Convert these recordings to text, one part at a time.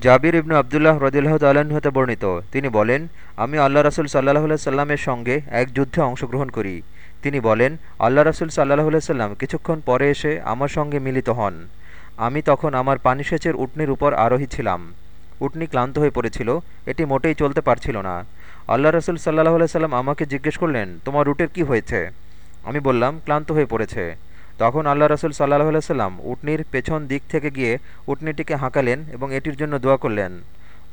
জাবির ইবনু আবদুল্লাহ রদিল্লাহ তাল্লাহ্ন হতে বর্ণিত। তিনি বলেন, আমি আল্লাহ রাসুল সাল্লাহ সাল্লামের সঙ্গে এক যুদ্ধে অংশগ্রহণ করি। তিনি বলেন, আল্লাহ রাসুল সাল্লাহ সাল্লাম কিছুক্ষণ পরে এসে আমার সঙ্গে মিলিত হন। আমি তখন আমার পানি সেচের উটনির উপর আরোহী ছিলাম। উটনি ক্লান্ত হয়ে পড়েছিল। এটি মোটেই চলতে পারছিল না। আল্লাহ রসুল সাল্লাহ সাল্লাম আমাকে জিজ্ঞেস করলেন, তোমার রুটের কি হয়েছে? আমি বললাম, ক্লান্ত হয়ে পড়েছে। তখন আল্লাহ রসুল সাল্লাহ সাল্লাম উটনির পেছন দিক থেকে গিয়ে উটনিটিকে হাঁকালেন এবং এটির জন্য দোয়া করলেন।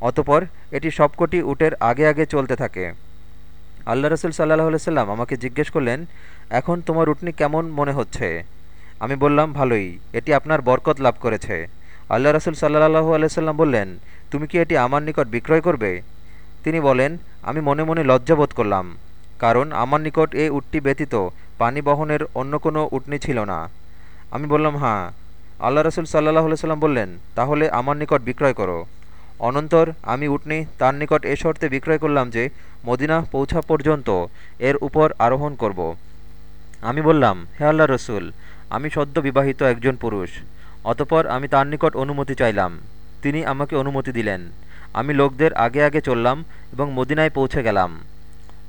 অতপর এটি সবকটি উটের আগে আগে চলতে থাকে। আল্লাহ রসুল সাল্লাহ সাল্লাম আমাকে জিজ্ঞেস করলেন, এখন তোমার উটনি কেমন মনে হচ্ছে? আমি বললাম, ভালোই, এটি আপনার বরকত লাভ করেছে। আল্লাহ রসুল সাল্লাহু আলাইসাল্লাম বললেন, তুমি কি এটি আমার নিকট বিক্রয় করবে? তিনি বলেন, আমি মনে মনে লজ্জাবোধ করলাম, কারণ আমার নিকট এ উটটি ব্যতীত পানি বহনের অন্য কোনো উটনি ছিল না। আমি বললাম হ্যাঁ। আল্লাহ রসুল সাল্লাহ সাল্লাম বললেন, তাহলে আমার নিকট বিক্রয় করো। অনন্তর আমি উটনি তার নিকট এ শর্তে বিক্রয় করলাম যে, মদিনা পৌঁছা পর্যন্ত এর উপর আরোহণ করব। আমি বললাম, হে আল্লাহ রসুল, আমি সদ্য বিবাহিত একজন পুরুষ। অতপর আমি তার নিকট অনুমতি চাইলাম। তিনি আমাকে অনুমতি দিলেন। আমি লোকদের আগে আগে চললাম এবং মদিনায় পৌঁছে গেলাম।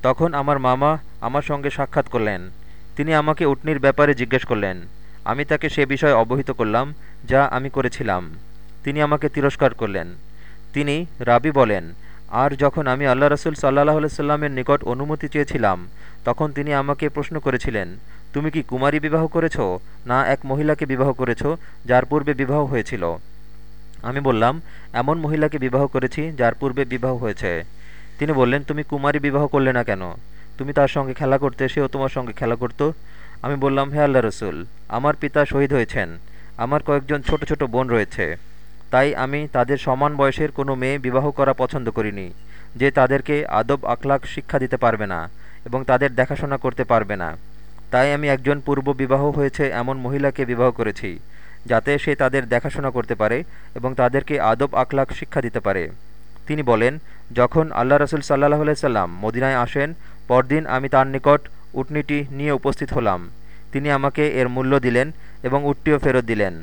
তখন আমার মামা আমার সঙ্গে সাক্ষাৎ করলেন। তিনি আমাকে উটনির ব্যাপারে জিজ্ঞেস করলেন। আমি তাকে সে বিষয়ে অবহিত করলাম, যা আমি করেছিলাম। তিনি আমাকে তিরস্কার করলেন। তিনি রাবি বলেন, আর যখন আমি আল্লাহ রসুল সাল্লাহ সাল্লামের নিকট অনুমতি চেয়েছিলাম, তখন তিনি আমাকে প্রশ্ন করেছিলেন, তুমি কি কুমারী বিবাহ করেছ, না এক মহিলাকে বিবাহ করেছ, যার পূর্বে বিবাহ হয়েছিল? আমি বললাম, এমন মহিলাকে বিবাহ করেছি, যার পূর্বে বিবাহ হয়েছে। তিনি বললেন, তুমি কুমারী বিবাহ করলে না কেন? তুমি তার সঙ্গে খেলা করতে সেও তোমার সঙ্গে খেলা করত। আমি বললাম, হে আল্লাহ রসুল, আমার পিতা শহীদ হয়েছেন। আমার কয়েকজন ছোট ছোট বোন রয়েছে। তাই আমি তাদের সমান বয়সের কোনো মেয়ে বিবাহ করা পছন্দ করিনি, যে তাদেরকে আদব আখলাক শিক্ষা দিতে পারবে না এবং তাদের দেখাশোনা করতে পারবে না। তাই আমি একজন পূর্ব বিবাহ হয়েছে এমন মহিলাকে বিবাহ করেছি, যাতে সে তাদের দেখাশোনা করতে পারে এবং তাদেরকে আদব আখলাক শিক্ষা দিতে পারে। তিনি বলেন, যখন আল্লাহ রসুল সাল্লাহ সাল্লাম মদিনায় আসেন পরদিন আমি তার নিকট উটনিটি নিয়ে উপস্থিত হলাম। তিনি আমাকে এর মূল্য দিলেন এবং উটটিও ফেরত দিলেন।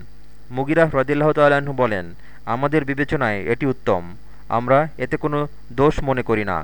মুগিরা রদিল্লাহ তাল্লাহ্ন বলেন, আমাদের বিবেচনায় এটি উত্তম। আমরা এতে কোনো দোষ মনে করি না।